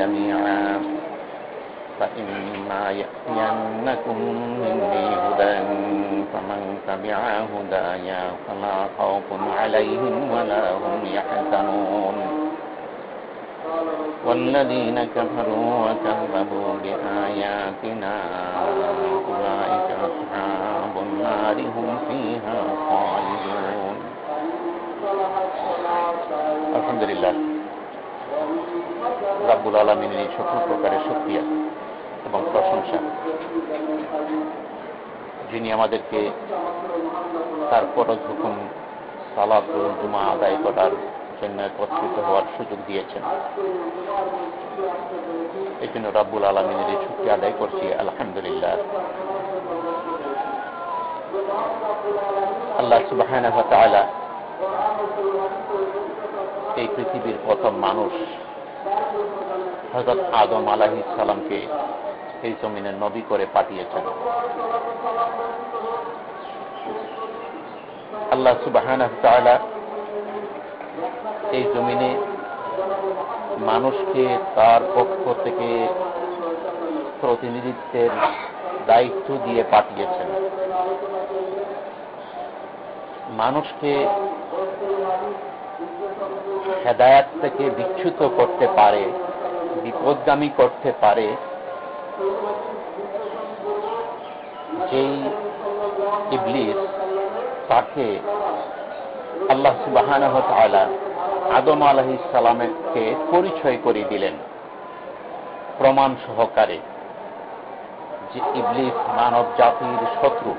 جميعا. فإما يأتينكم مني هدى فمن تبع هدايا فلا خوف عليهم ولا هم يحزنون. والذين كفروا وكذبوا بآياتنا أولئك أصحاب النار هم فيها خالدون. الحمد لله. রাব্বুল আলমিনের এই সকল প্রকারের শক্তিয়া এবং প্রশংসা। যিনি আমাদেরকে তার ফরজ হুকুম, সালাত জুমা আদায় করার জন্য একত্রিত হওয়ার সুযোগ দিয়েছেন। এই জন্য রাব্বুল আলমিনের এই ছুটি আদায় করছি, আলহামদুলিল্লাহ। আল্লাহ সুবাহ এই পৃথিবীর প্রথম মানুষ হজরত আদম আলাহি সালামকে এই জমিনে নবী করে পাঠিয়েছেন। আল্লাহ সুবাহ এই জমিনে মানুষকে তার পক্ষ থেকে প্রতিনিধিত্বের দায়িত্ব দিয়ে পাঠিয়েছেন। মানুষকে হেদায়াত থেকে বিচ্যুত করতে পারে, বিপদগামী করতে পারে, যেই ইবলিস তাকে আল্লাহ সুবাহান আদম আলহি সালামকে পরিচয় করে দিলেন প্রমাণ সহকারে যে ইবলিস মানব জাতির শত্রু,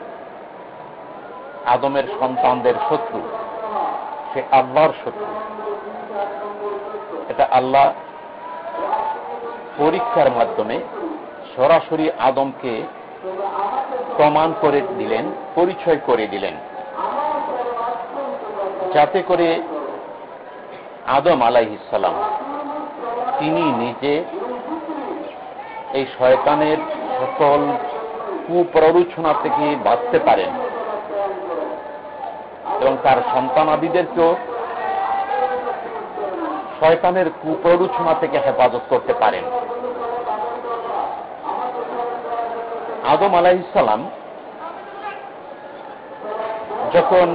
আদমের সন্তানদের শত্রু। সে আল্লাহর শত্রু। এটা আল্লাহ পরীক্ষার মাধ্যমে সরাসরি আদমকে প্রমাণ করে দিলেন, পরিচয় করে দিলেন। যাতে করে আদম আলাইহিসাল্লাম তিনি নিজে এই শয়তানের সকল কুপ্ররোচনা থেকে বাঁচতে পারেন। তার সন্তানাদিদেরকেও শয়তানের কুপ্ররোচনা থেকে হেফাজত করতে পারেন। আদম আলাইসাল্লাম যখন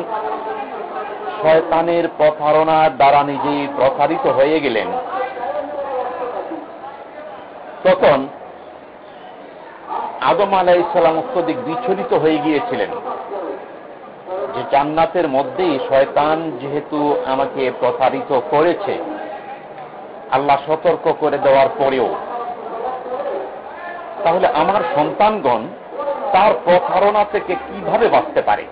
শয়তানের প্রতারণার দ্বারা নিজেই প্রসারিত হয়ে গেলেন, তখন আদম আলাইসাল্লাম অত্যধিক বিচলিত হয়ে গিয়েছিলেন। যে জান্নাতের মধ্যেই শয়তান যেহেতু আমাকে প্রতারিত করেছে, আল্লাহ সতর্ক করে দেওয়ার পরেও, তাহলে আমার সন্তানগণ তার প্রতারণা থেকে কীভাবে বাঁচতে পারে?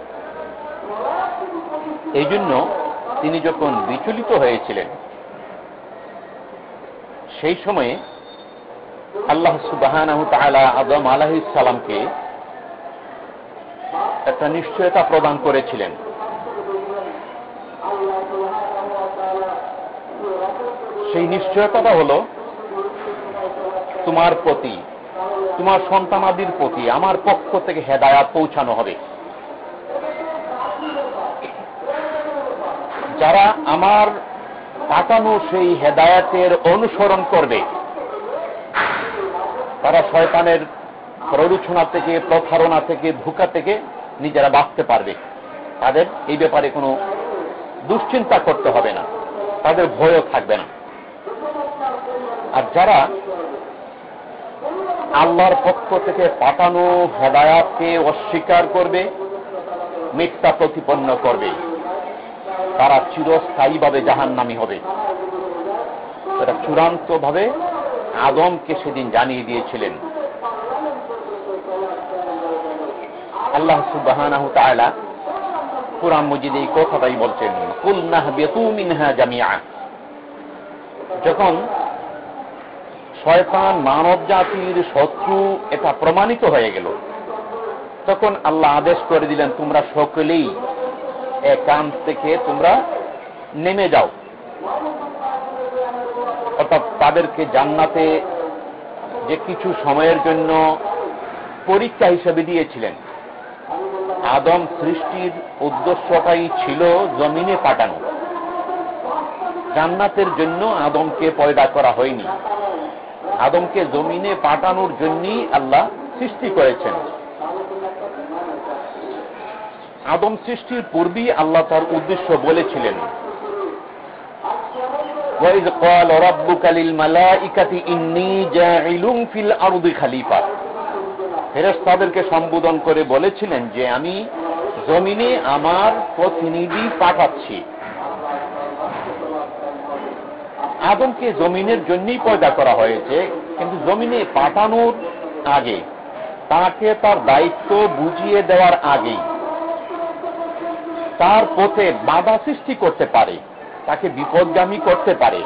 এই জন্য তিনি যখন বিচলিত হয়েছিলেন, সেই সময়ে আল্লাহ সুবাহ আদম আলাহিসাল্লামকে একটা নিশ্চয়তা প্রদান করেছিলেন। সেই নিশ্চয়তাটা হল, তোমার প্রতি, তোমার সন্তানাদির প্রতি আমার পক্ষ থেকে হেদায়াত পৌঁছানো হবে। যারা আমার পাঠানো সেই হেদায়াতের অনুসরণ করবে, তারা শয়তানের প্ররোচনা থেকে, প্রতারণা থেকে, ধোকা থেকে নিজেরা বাঁচতে পারবে। তাদের এই ব্যাপারে কোনো দুশ্চিন্তা করতে হবে না। তাদের ভয়ও থাকবে না। আর যারা আল্লাহর পক্ষ থেকে পাঠানো হেদায়াতকে অস্বীকার করবে, মিথ্যা প্রতিপন্ন করবে, তারা চিরস্থায়ীভাবে জাহান্নামি হবে। তারা চূড়ান্তভাবে আদমকে সেদিন জানিয়ে দিয়েছিলেন। আল্লাহ সুবাহ কুরান মজিদ এই কথাটাই বলছেন, কুল নাহ বেতু মিনহা জামিয়া যখন শয়তান মানব জাতির শত্রু এটা প্রমাণিত হয়ে গেল, তখন আল্লাহ আদেশ করে দিলেন, তোমরা সকলেই একান্ত থেকে তোমরা নেমে যাও। অর্থাৎ তাদেরকে জান্নাতে যে কিছু সময়ের জন্য পরীক্ষা হিসেবে দিয়েছিলেন। আদম সৃষ্টির উদ্দেশ্যটাই ছিল জমিনে পাঠানো জান্নাতের জন্য আদমকে পয়দা করা হয়নি আদমকে জমিনে পাঠানোর জন্যই আল্লাহ সৃষ্টি করেছেন আদম সৃষ্টির পূর্বেই আল্লাহ তার উদ্দেশ্য বলেছিলেন وَإِذْ قَالَ رَبُّكَ لِلْمَلَائِكَةِ إِنِّي جَاعِلٌ فِي الْأَرْضِ خَلِيفَةً ফেরেশতাদেরকে সম্বোধন করে বলেছিলেন যে আমি জমিনে আমার প্রতিনিধি পাঠাচ্ছি। আদমকে জমিনের জন্যই পয়দা করা হয়েছে, কিন্তু জমিনে পাঠানোর আগে তাকে তার দায়িত্ব বুঝিয়ে দেওয়ার আগেই তার পথে বাধা সৃষ্টি করতে পারে, তাকে বিপদগামী করতে পারে,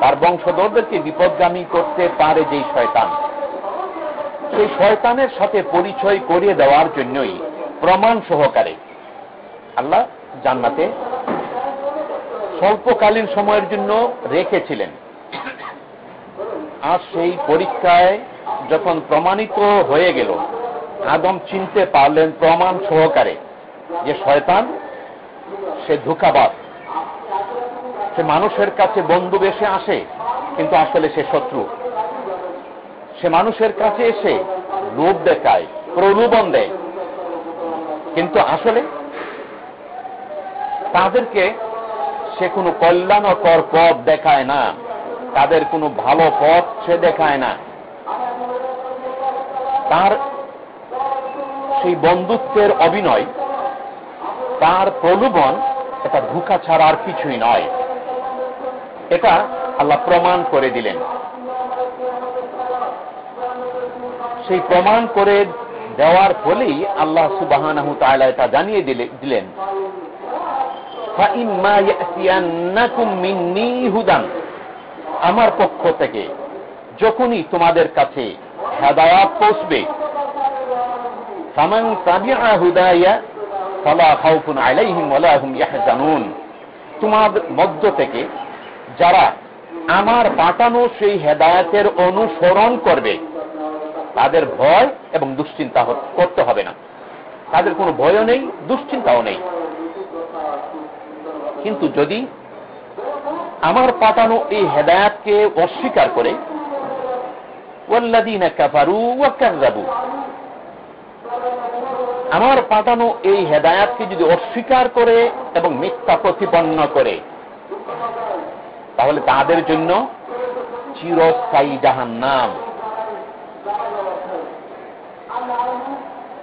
তার বংশধরদেরকে বিপদগামী করতে পারে যেই শয়তান। সেই শয়তানের সাথে পরিচয় করিয়ে দেওয়ার জন্যই প্রমাণ সহকারে আল্লাহ জান্নাতে স্বল্পকালীন সময়ের জন্য রেখেছিলেন। আর সেই পরীক্ষায় যখন প্রমাণিত হয়ে গেল, আদম চিনতে পারলেন প্রমাণ সহকারে যে শয়তান, সে ধোকাবাদ সে মানুষের কাছে বন্ধু বেশে আসে, কিন্তু আসলে সে শত্রু। সে মানুষের কাছে এসে লোভ দেখায়, প্রলোভন দেয়। কিন্তু আসলে তাদেরকে সে কোনো কল্যাণকর পথ দেখায় না, তাদের কোনো ভালো পথ সে দেখায় না। তার সেই বন্ধুত্বের অভিনয়, তার প্রলোভন, এটা ধোকা ছাড়া আর কিছুই নয়। এটা আল্লাহ প্রমাণ করে দিলেন। সেই প্রমাণ করে দেওয়ার ফলেই আল্লাহ সুবাহ এটা জানিয়ে দিলেন। আমার পক্ষ থেকে যখনই তোমাদের কাছে হেদায়াত পৌঁছবে তোমার মধ্য থেকে যারা আমার পাঠানো সেই হেদায়াতের অনুসরণ করবে তাদের ভয় এবং দুশ্চিন্তা করতে হবে না। তাদের কোনো ভয়ও নেই, দুশ্চিন্তাও নেই। কিন্তু যদি আমার পাঠানো এই হেদায়াতকে অস্বীকার করে আমার পাঠানো এই হেদায়াতকে যদি অস্বীকার করে এবং মিথ্যা প্রতিপন্ন করে, তাহলে তাদের জন্য চিরস্থায়ী জাহান নাম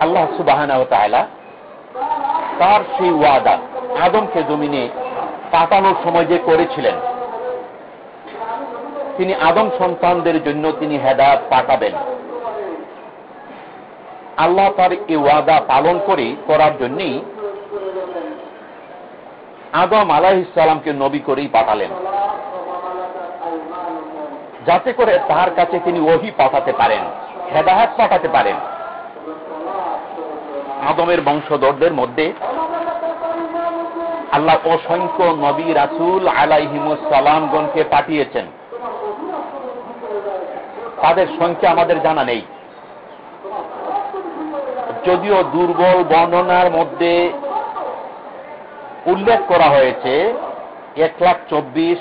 আল্লাহ সুবাহ তার সেই ওয়াদা আদমকে জমিনে পাঠানোর সময় যে করেছিলেন, তিনি আদম সন্তানদের জন্য তিনি হেদায়ত পাঠাবেন। আল্লাহ তার এই ওয়াদা পালন করে, করার জন্যই আদম আলাহ ইসলামকে নবী করেই পাঠালেন। যাতে করে তার কাছে তিনি ওহি পাঠাতে পারেন হেদাহাত পাঠাতে পারেন। আদমের বংশধরদের মধ্যে আল্লাহ অসংখ্য নবী রাসুল আলাইহিমুসালামগণকে পাঠিয়েছেন। তাদের সংখ্যা আমাদের জানা নেই। যদিও দুর্বল বর্ণনার মধ্যে উল্লেখ করা হয়েছে, এক লাখ চব্বিশ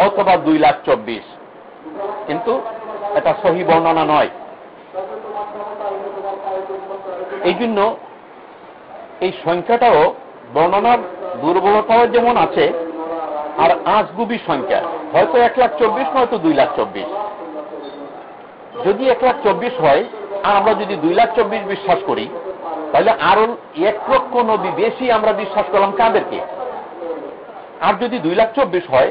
অথবা দুই লাখ চব্বিশ। কিন্তু এটা সহি বর্ণনা নয়। এই জন্য এই সংখ্যাটাও বর্ণনার দুর্বলতাও যেমন আছে, আর আঁচগুবি সংখ্যা। হয়তো এক লাখ চব্বিশ, নয়তো দুই লাখ চব্বিশ। যদি এক লাখ চব্বিশ হয়, আর আমরা যদি দুই লাখ চব্বিশ বিশ্বাস করি, তাহলে আরও এক লক্ষ নবী বেশি আমরা বিশ্বাস করলাম কাদেরকে? আর যদি দুই লাখ চব্বিশ হয়,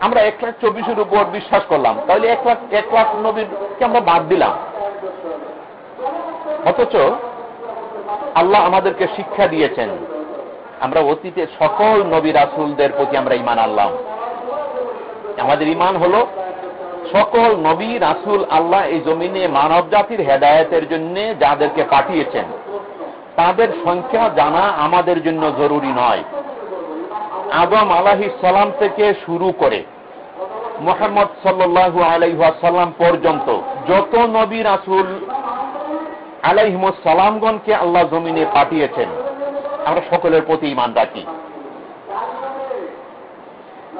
আমরা এক লাখ চব্বিশের উপর বিশ্বাস করলাম, তাহলে এক লাখ এক লাখ নবীকে আমরা বাদ দিলাম। অথচ আল্লাহ আমাদেরকে শিক্ষা দিয়েছেন। আমরা অতীতে সকল নবী রাসুলদের প্রতি আমরা ইমান আনলাম। আমাদের ইমান হলো সকল নবী রাসুল আল্লাহ এই জমিনে মানব জাতির হেদায়তের জন্য যাদেরকে পাঠিয়েছেন, তাদের সংখ্যা জানা আমাদের জন্য জরুরি নয়। আদম আলাহি সালাম থেকে শুরু করে মোহাম্মদ সাল্লু আলাইহাসাল্লাম পর্যন্ত যত নবী রাসুল আলাইহমসালামগণকে আল্লাহ জমিনে পাঠিয়েছেন। আমরা সকলের প্রতি ইমান রাখি।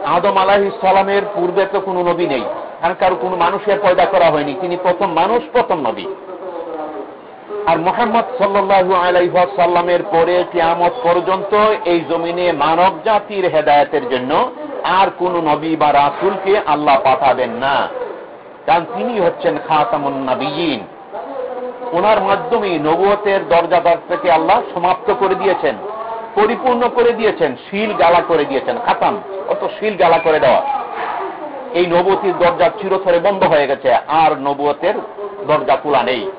আদম আলাহি সালামের পূর্বে তো কোনো নবী নেই কারণ কারও কোনো মানুষের পয়দা করা হয়নি। তিনি প্রথম মানুষ, প্রথম নবী। আর মোহাম্মদ সাল্লু আলাইসাল্লামের পরে কিয়ামত পর্যন্ত এই জমিনে মানব জাতির হেদায়তের জন্য আর কোন নবী বা রাসুলকে আল্লাহ পাঠাবেন না। কারণ তিনি হচ্ছেন খাতামুন নবীন। ওনার মাধ্যমে নবুয়তের দরজাদার থেকে আল্লাহ সমাপ্ত করে দিয়েছেন, পরিপূর্ণ করে দিয়েছেন, শিল গালা করে দিয়েছেন, খাতাম অত শিল গালা করে দেওয়া। এই নবতির দরজা চিরথরে বন্ধ হয়ে গেছে, আর নবুয়তের দরজা খোলা নেই।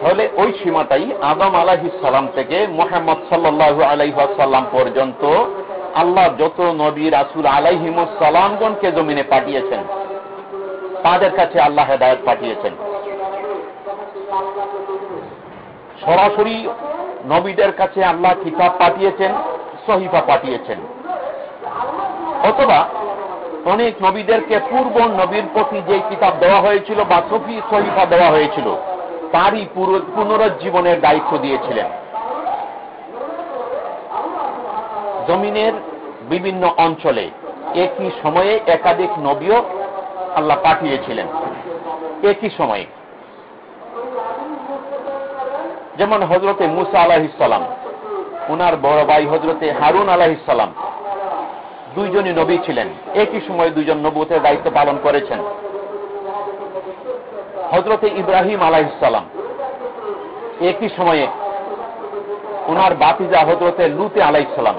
তাহলে ওই সীমাটাই আদম আলাহি সালাম থেকে মোহাম্মদ সাল্লাহ আলাইসাল্লাম পর্যন্ত আল্লাহ যত নবী রাসুল আলাইহিমুসালামগণকে জমিনে পাঠিয়েছেন, তাদের কাছে আল্লাহ হেদায়ত পাঠিয়েছেন। সরাসরি নবীদের কাছে আল্লাহ কিতাব পাঠিয়েছেন, সহিফা পাঠিয়েছেন। অথবা অনেক নবীদেরকে পূর্ব নবীর প্রতি যে কিতাব দেওয়া হয়েছিল বা সফি সহিফা দেওয়া হয়েছিল, তারই পুনরুজ্জীবনের দায়িত্ব দিয়েছিলেন। জমিনের বিভিন্ন অঞ্চলে একই সময়ে একাধিক নবীও আল্লাহ পাঠিয়েছিলেন। একই সময়ে। যেমন হজরতে মুসা আলাহিসাল্লাম উনার বড় ভাই হজরতে হারুন আলাহিসাল্লাম দুইজনই নবী ছিলেন। একই সময়ে দুইজন নবুতের দায়িত্ব পালন করেছেন। হজরতে ইব্রাহিম আলাহিসাল্লাম একই সময়ে ওনার বাতিজা হজরতে লুতে আলাইসাল্লাম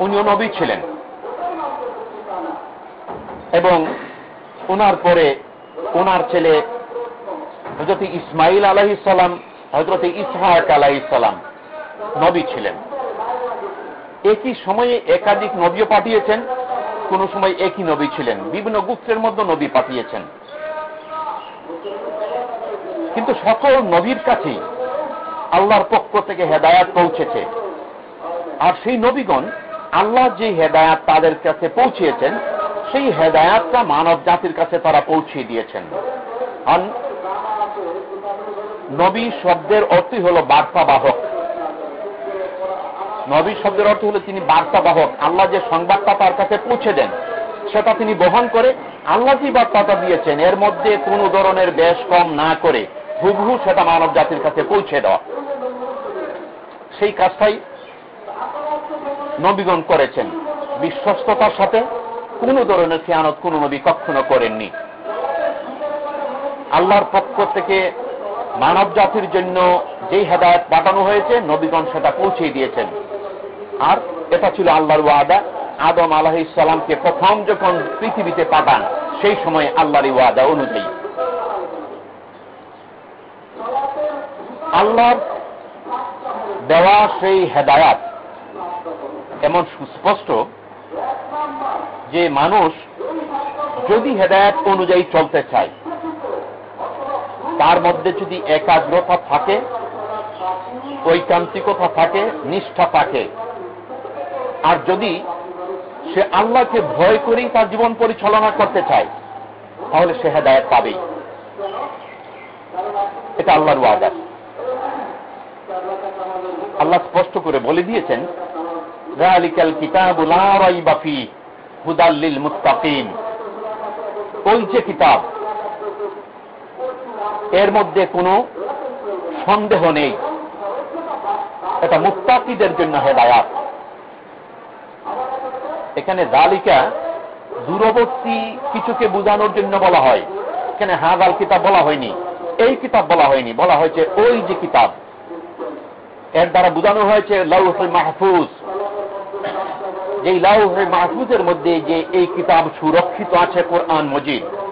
উনিও নবী ছিলেন। এবং ওনার পরে ওনার ছেলে হজরত ইসমাইল আলাহিসাল্লাম হজরত ইসহাক আলাহিসাল্লাম নবী ছিলেন। একই সময়ে একাধিক নবীও পাঠিয়েছেন, কোন সময় একই নবী ছিলেন। বিভিন্ন গুপ্তের মধ্যে নবী পাঠিয়েছেন। কিন্তু সকল নবীর কাছেই আল্লাহর পক্ষ থেকে হেদায়াত পৌঁছেছে। আর সেই নবীগণ আল্লাহ যে হেদায়াত তাদের কাছে পৌঁছিয়েছেন সেই হেদায়াতটা মানব জাতির কাছে তারা পৌঁছিয়ে দিয়েছেন। নবী শব্দের অর্থই হল বার্তা বাহক নবী শব্দের অর্থ হলো তিনি বার্তা বাহক আল্লাহ যে সংবাদটা তার কাছে পৌঁছে দেন, সেটা তিনি বহন করে আল্লাহ যে বার্তাটা দিয়েছেন, এর মধ্যে কোন ধরনের বেশ কম না করে হুবহু সেটা মানব জাতির কাছে পৌঁছে দেওয়া। সেই কাজটাই নবীগণ করেছেন। বিশ্বস্ততার সাথে কোন ধরনের খেয়ানত কোন নবী কখনো করেননি। আল্লাহর পক্ষ থেকে মানব জাতির জন্য যেই হেদায়ত পাঠানো হয়েছে, নবীগণ সেটা পৌঁছে দিয়েছেন। আর এটা ছিল আল্লাহর ওয়াদা। আদম আলাহ ইসলামকে প্রথম যখন পৃথিবীতে পাঠান, সেই সময় আল্লাহর ওয়াদা অনুযায়ী। আল্লাহর দেওয়া সেই হেদায়াত এমন সুস্পষ্ট যে মানুষ যদি হেদায়ত অনুযায়ী চলতে চায় তার মধ্যে যদি একাগ্রতা থাকে, ঐকান্তিকতা থাকে, নিষ্ঠা থাকে। আর যদি সে আল্লাহকে ভয় করেই তার জীবন পরিচালনা করতে চায়, তাহলে সে হেদায়ত পাবেই। এটা আল্লাহর ওয়াদা। আল্লাহ স্পষ্ট করে বলে দিয়েছেন রালিকাল কিতাবুল হুদাল্লিল মুত্তাকিন। ওই যে কিতাব এর মধ্যে কোনো সন্দেহ নেই। এটা মুত্তাকিদের জন্য হেদায়াত। এখানে দালিকা দূরবর্তী কিছুকে বোঝানোর জন্য বলা হয়। এখানে হাজাল কিতাব বলা হয়নি। এই কিতাব বলা হয়নি। বলা হয়েছে ওই যে কিতাব। এর দ্বারা বোঝানো হয়েছে লাউহে মাহফুজ। এই লাউহে মাহফুজের মধ্যে যে এই কিতাব সুরক্ষিত আছে কোরআন মজিদ।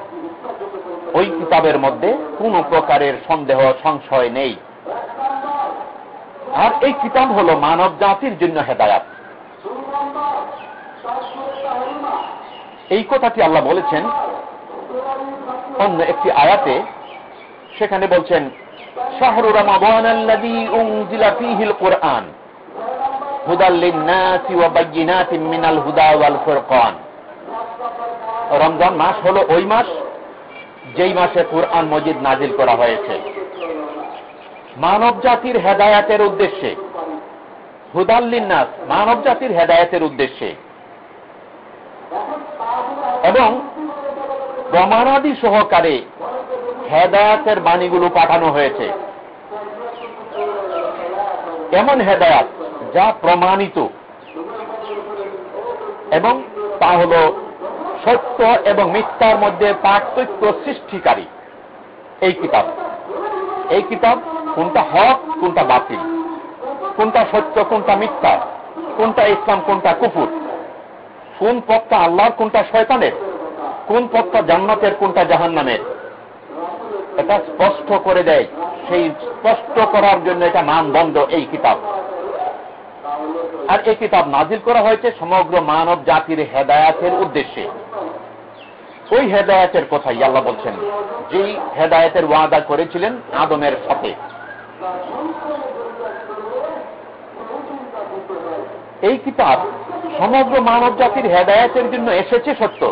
ওই কিতাবের মধ্যে কোন প্রকারের সন্দেহ, সংশয় নেই। আর এই কিতাব হল মানব জাতির জন্য হেদায়াত। এই কথাটি আল্লাহ বলেছেন অন্য একটি আয়াতে, সেখানে বলছেন রমজান মাস হলো ওই মাস যেই মাসে কুরআন মজিদ নাজিল করা হয়েছে। মানব জাতির হেদায়াতের উদ্দেশ্যে। হুদাল্লিনাস মানব জাতির হেদায়াতের উদ্দেশ্যে। এবং প্রমাণাদি সহকারে হেদায়াতের বাণীগুলো পাঠানো হয়েছে। এমন হেদায়াত যা প্রমাণিত। এবং তা হল সত্য এবং মিথ্যার মধ্যে পার্থক্য সৃষ্টিকারী। এই কিতাব। এই কিতাব কোনটা হক, কোনটা বাতিল? কোনটা সত্য, কোনটা মিথ্যা? কোনটা ইসলাম, কোনটা কুকুর কোন পথটা আল্লাহর, কোনটা শয়তানের? কোন পথটা জান্নাতের, কোনটা জাহান্নামের? এটা স্পষ্ট করে দেয়। সেই স্পষ্ট করার জন্য এটা মানদণ্ড এই কিতাব। আর এই কিতাব নাজিল করা হয়েছে সমগ্র মানব জাতির হেদায়াতের উদ্দেশ্যে। ওই হেদায়াতের কথাই আল্লাহ বলছেন। যেই হেদায়তের ওয়াদা করেছিলেন আদমের সাথে। এই কিতাব সমগ্র মানব জাতির হেদায়তের জন্য এসেছে সত্য,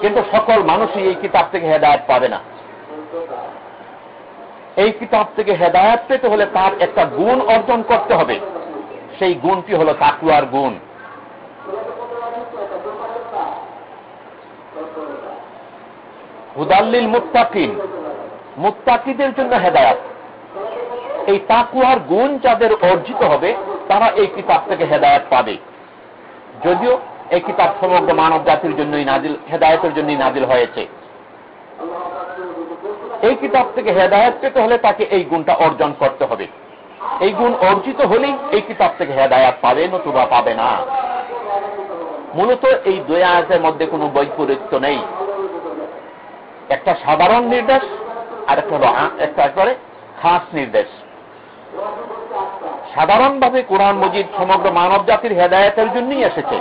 কিন্তু সকল মানুষই এই কিতাব থেকে হেদায়ত পাবে না। এই কিতাব থেকে হেদায়ত পেতে হলে তার একটা গুণ অর্জন করতে হবে। সেই গুণটি হল তাকুয়ার গুণ। হুদাল্লিল মুত্তাকিন। মুত্তাকিদের জন্য হেদায়াত। এই তাকুয়ার গুণ যাদের অর্জিত হবে, তারা এই কিতাব থেকে হেদায়াত পাবে। যদিও এই কিতাব সমগ্র মানব জাতির জন্যই নাজিল, হেদায়তের জন্যই নাজিল হয়েছে। এই কিতাব থেকে হেদায়ত পেতে হলে তাকে এই গুণটা অর্জন করতে হবে। এই গুণ অর্জিত হলেই এই কিতাব থেকে হেদায়াত পাবে, নতুবা পাবে না। মূলত এই দুই আয়াতের মধ্যে কোনো বৈপরীত্য নেই। একটা সাধারণ নির্দেশ আর একটা হলো একটা একবারে খাস নির্দেশ। সাধারণভাবে কোরআন মজিদ সমগ্র মানব জাতির হেদায়তের জন্যই এসেছে।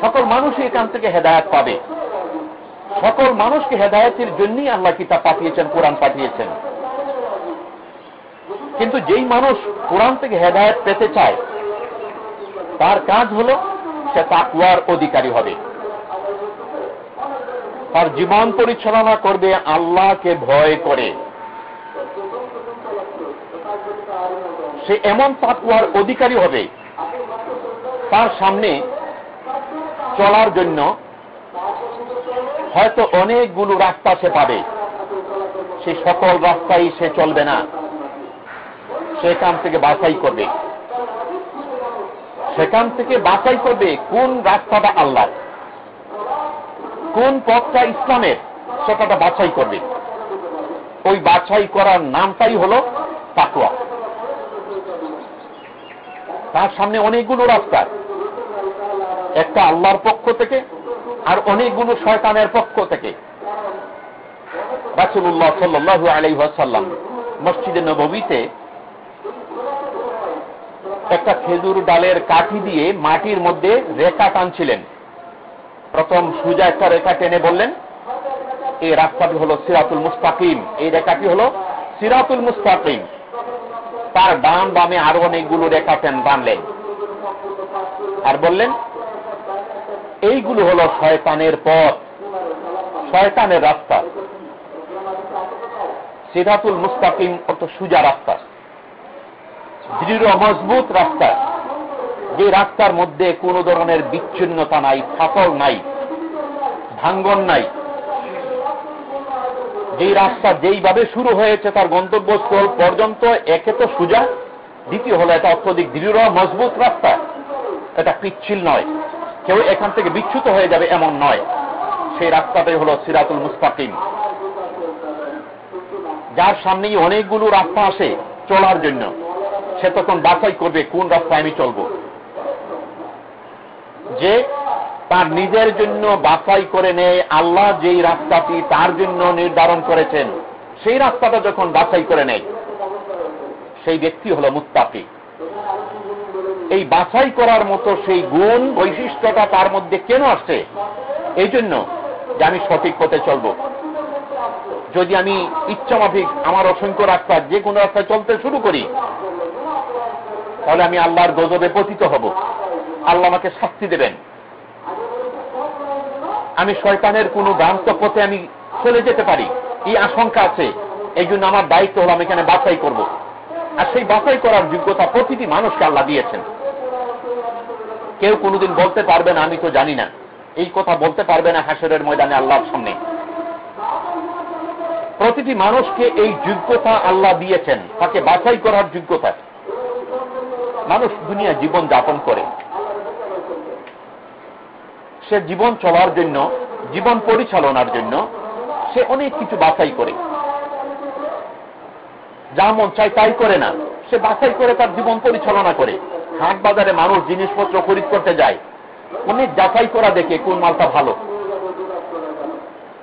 সকল মানুষই এখান থেকে হেদায়ত পাবে। সকল মানুষকে হেদায়তের জন্যই আল্লাহ কিতাব পাঠিয়েছেন, কোরআন পাঠিয়েছেন। কিন্তু যেই মানুষ কোরআন থেকে হেদায়ত পেতে চায়, তার কাজ হল সে তাকুয়ার অধিকারী হবে। তার জীবন পরিচালনা করবে আল্লাহকে ভয় করে। সে এমন তাকুয়ার অধিকারী হবে তার সামনে চলার জন্য হয়তো অনেকগুলো রাস্তা সে পাবে। সে সকল রাস্তায় সে চলবে না। সেখান থেকে বাছাই করবে। সেখান থেকে বাছাই করবে কোন রাস্তাটা আল্লাহ কোন পথটা ইসলামের, সেটাটা বাছাই করবে। ওই বাছাই করার নামটাই হল তাকুয়া তার সামনে অনেকগুলো রাস্তা। একটা আল্লাহর পক্ষ থেকে আর অনেকগুলো শয়তানের পক্ষ থেকে। রাসুল্লাহ সাল্লু আলাইসাল্লাম মসজিদে নবীতে একটা খেজুর ডালের কাঠি দিয়ে মাটির মধ্যে রেখা টানছিলেন। প্রথম সুজা একটা রেখা টেনে বললেন, এই রাস্তাটি হলো সিরাতুল মুস্তাকিম। এই রেখাটি হলো সিরাতুল মুস্তাকিম। তার ডান বামে আরও অনেকগুলো রেখা টেন বানলেন আর বললেন, এইগুলো হলো শয়তানের পথ, শয়তানের রাস্তা। সিরাতুল মুস্তাকিম অর্থ সুজা রাস্তা। দৃঢ়, মজবুত রাস্তা। যে রাস্তার মধ্যে কোনো ধরনের বিচ্ছিন্নতা নাই, ফাটল নাই, ভাঙ্গন নাই যেই রাস্তা যেইভাবে শুরু হয়েছে তার গন্তব্যস্থল পর্যন্ত, একে তো সুজা, দ্বিতীয় হলো এটা অত্যধিক দৃঢ়, মজবুত রাস্তা। এটা পিচ্ছিল নয়। কেউ এখান থেকে বিচ্ছুত হয়ে যাবে এমন নয়। সেই রাস্তাটাই হলো সিরাতুল মুস্তাকিম। যার সামনেই অনেকগুলো রাস্তা আসে চলার জন্য। সে তখন বাছাই করবে কোন রাস্তায় আমি চলব। যে তার নিজের জন্য বাছাই করে নেয়, আল্লাহ যেই রাস্তাটি তার জন্য নির্ধারণ করেছেন, সেই রাস্তাটা যখন বাছাই করে নেয়, সেই ব্যক্তি হল মুত্তাকি। এই বাছাই করার মতো সেই গুণ, বৈশিষ্ট্যটা তার মধ্যে কেন আসছে? এই জন্য যে আমি সঠিক পথে চলব। যদি আমি ইচ্ছামাফিক, আমার অসংখ্য রাস্তা, যে কোনো রাস্তায় চলতে শুরু করি, তাহলে আমি আল্লাহর গজবে পতিত হব। আল্লাহ আমাকে শাস্তি দেবেন। আমি শয়তানের কোনো ভ্রান্ত পথে আমি চলে যেতে পারি। এই আশঙ্কা আছে। এই জন্য আমার দায়িত্ব হল আমি এখানে বাছাই করব। আর সেই বাছাই করার যোগ্যতা প্রতিটি মানুষকে আল্লাহ দিয়েছেন। কেউ কোনোদিন বলতে পারবে না, আমি তো জানি না। এই কথা বলতে পারবে না হাসরের ময়দানে আল্লাহর সামনে। প্রতিটি মানুষকে এই যোগ্যতা আল্লাহ দিয়েছেন। তাকে বাছাই করার যোগ্যতা। মানুষ দুনিয়া জীবন যাপন করে। সে জীবন চলার জন্য, জীবন পরিচালনার জন্য সে অনেক কিছু বাছাই করে। যা মন চাই তাই করে না, সে বাছাই করে তার জীবন পরিচালনা করে। হাট বাজারে মানুষ জিনিসপত্র খরিদ করতে যায়। অনেক যাচাই করা দেখে কোন মালটা ভালো।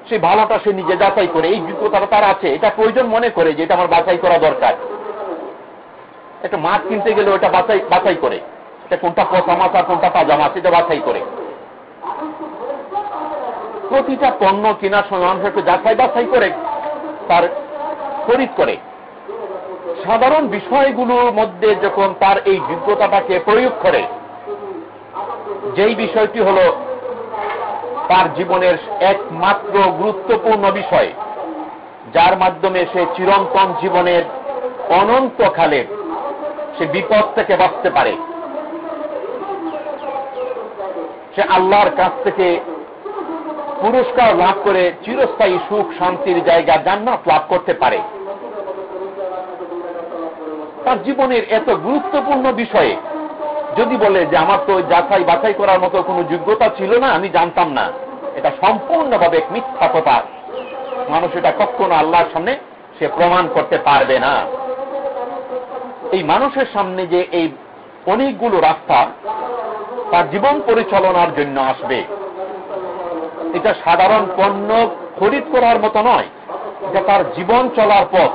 সেই ভালোটা সে নিজে যাচাই করে, এই যোগ্যতাটা তার আছে। এটা প্রয়োজন মনে করে যে এটা আমার বাছাই করা দরকার। একটা মাছ কিনতে গেলে ওটা বাছাই বাছাই করে। এটা কোনটা পচা মাছ আর কোনটা তাজা মাছ, এটা বাছাই করে। প্রতিটা পণ্য কেনার সময় মানুষ একটু যাচাই বাছাই করে তার খরিদ করে। সাধারণ বিষয়গুলোর মধ্যে যখন তার এই যোগ্যতাটাকে প্রয়োগ করে, যেই বিষয়টি হল তার জীবনের একমাত্র গুরুত্বপূর্ণ বিষয়, যার মাধ্যমে সে চিরন্তন জীবনের অনন্তকালে সে বিপদ থেকে বাঁচতে পারে। সে আল্লাহর কাছ থেকে পুরস্কার লাভ করে চিরস্থায়ী সুখ, শান্তির জায়গা জান্নাত লাভ করতে পারে। তার জীবনের এত গুরুত্বপূর্ণ বিষয়ে যদি বলে যে আমার তো যাচাই বাছাই করার মতো কোনো যোগ্যতা ছিল না, আমি জানতাম না। এটা সম্পূর্ণভাবে মিথ্যা কথা মানুষ এটা কখনো আল্লাহর সামনে সে প্রমাণ করতে পারবে না। এই মানুষের সামনে যে এই অনেকগুলো রাস্তা তার জীবন পরিচালনার জন্য আসবে। এটা সাধারণ পণ্য খরিদ করার মতো নয়, এটা তার জীবন চলার পথ।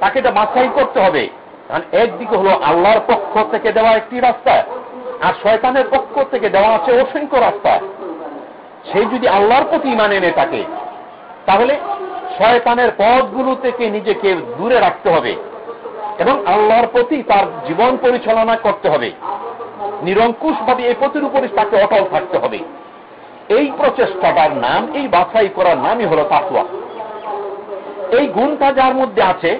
তাকে এটা মাথায় করতে হবে। কারণ একদিকে হলো আল্লাহর পক্ষ থেকে দেওয়া একটি রাস্তা, আর শয়তানের পক্ষ থেকে দেওয়া আছে অসংখ্য রাস্তা। সেই যদি আল্লাহর প্রতি মানে এনে থাকে, তাহলে শয়তানের পথগুলো থেকে নিজেকে দূরে রাখতে হবে এবং আল্লাহর প্রতি তার জীবন পরিচালনা করতে হবে। নিরঙ্কুশভাবে পথের উপরে তাকে অটল থাকতে হবে। এই প্রচেষ্টাটার নাম, এই বাছাই করার নামই হল তাকুয়া এই গুণটা যার মধ্যে আছে,